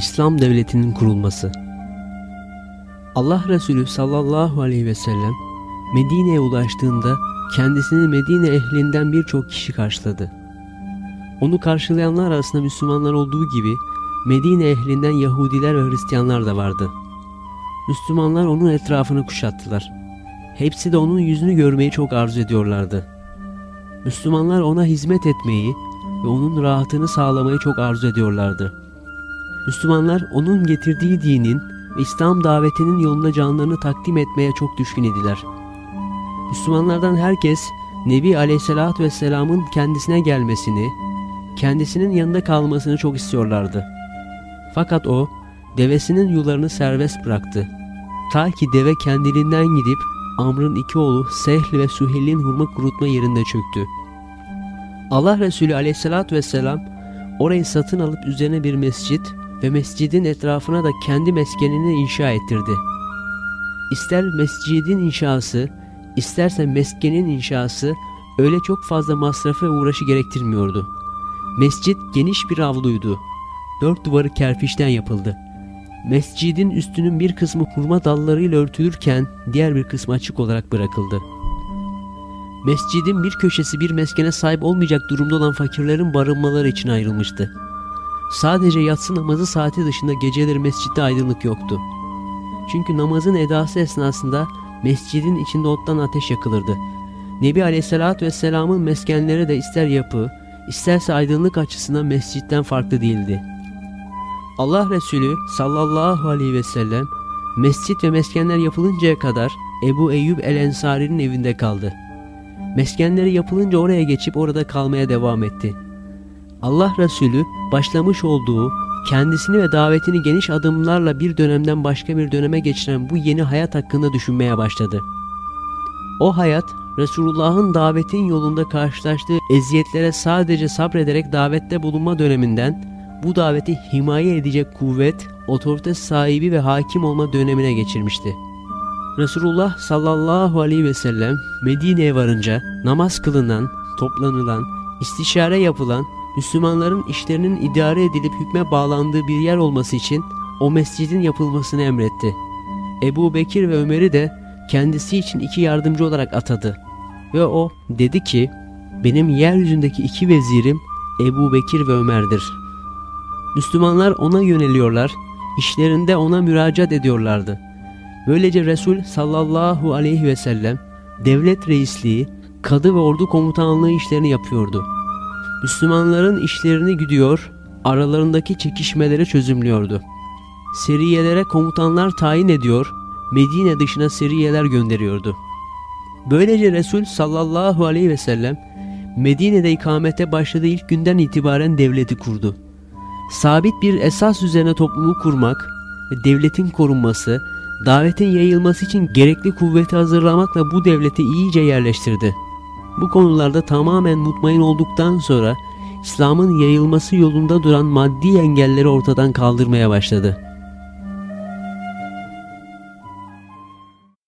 İslam devletinin kurulması Allah Resulü sallallahu aleyhi ve sellem Medine'ye ulaştığında kendisini Medine ehlinden birçok kişi karşıladı. Onu karşılayanlar arasında Müslümanlar olduğu gibi Medine ehlinden Yahudiler ve Hristiyanlar da vardı. Müslümanlar onun etrafını kuşattılar. Hepsi de onun yüzünü görmeyi çok arzu ediyorlardı. Müslümanlar ona hizmet etmeyi ve onun rahatını sağlamayı çok arzu ediyorlardı. Müslümanlar onun getirdiği dinin ve İslam davetinin yolunda canlarını takdim etmeye çok düşkün idiler. Müslümanlardan herkes Nebi Aleyhisselatü Vesselam'ın kendisine gelmesini, kendisinin yanında kalmasını çok istiyorlardı. Fakat o devesinin yularını serbest bıraktı. Ta ki deve kendiliğinden gidip Amr'ın iki oğlu Sehl ve Suhil'in hurma kurutma yerinde çöktü. Allah Resulü aleyhissalatü vesselam orayı satın alıp üzerine bir mescit ve mescidin etrafına da kendi meskenini inşa ettirdi. İster mescidin inşası, isterse meskenin inşası öyle çok fazla masrafı ve uğraşı gerektirmiyordu. Mescit geniş bir avluydu. Dört duvarı kerpiçten yapıldı. Mescidin üstünün bir kısmı hurma dallarıyla örtülürken diğer bir kısmı açık olarak bırakıldı. Mescidin bir köşesi bir meskene sahip olmayacak durumda olan fakirlerin barınmaları için ayrılmıştı. Sadece yatsı namazı saati dışında geceleri mescitte aydınlık yoktu. Çünkü namazın edası esnasında mescidin içinde ottan ateş yakılırdı. Nebi Aleyhisselatü Vesselam'ın meskenleri de ister yapı, isterse aydınlık açısından mescitten farklı değildi. Allah Resulü sallallahu aleyhi ve sellem mescit ve meskenler yapılıncaya kadar Ebu Eyyub el-Ensari'nin evinde kaldı. Meskenleri yapılınca oraya geçip orada kalmaya devam etti. Allah Resulü başlamış olduğu kendisini ve davetini geniş adımlarla bir dönemden başka bir döneme geçiren bu yeni hayat hakkında düşünmeye başladı. O hayat Resulullah'ın davetin yolunda karşılaştığı eziyetlere sadece sabrederek davette bulunma döneminden bu daveti himaye edecek kuvvet, otorite sahibi ve hakim olma dönemine geçirmişti. Resulullah sallallahu aleyhi ve sellem Medine'ye varınca namaz kılınan, toplanılan, istişare yapılan, Müslümanların işlerinin idare edilip hükme bağlandığı bir yer olması için o mescidin yapılmasını emretti. Ebu Bekir ve Ömer'i de kendisi için iki yardımcı olarak atadı. Ve o dedi ki, benim yeryüzündeki iki vezirim Ebu Bekir ve Ömer'dir. Müslümanlar ona yöneliyorlar, işlerinde ona müracaat ediyorlardı. Böylece Resul sallallahu aleyhi ve sellem devlet reisliği, kadı ve ordu komutanlığı işlerini yapıyordu. Müslümanların işlerini güdüyor, aralarındaki çekişmeleri çözümlüyordu. Seriyelere komutanlar tayin ediyor, Medine dışına seriyeler gönderiyordu. Böylece Resul sallallahu aleyhi ve sellem Medine'de ikamete başladığı ilk günden itibaren devleti kurdu. Sabit bir esas üzerine toplumu kurmak ve devletin korunması, davetin yayılması için gerekli kuvveti hazırlamakla bu devleti iyice yerleştirdi. Bu konularda tamamen mutmain olduktan sonra İslam'ın yayılması yolunda duran maddi engelleri ortadan kaldırmaya başladı.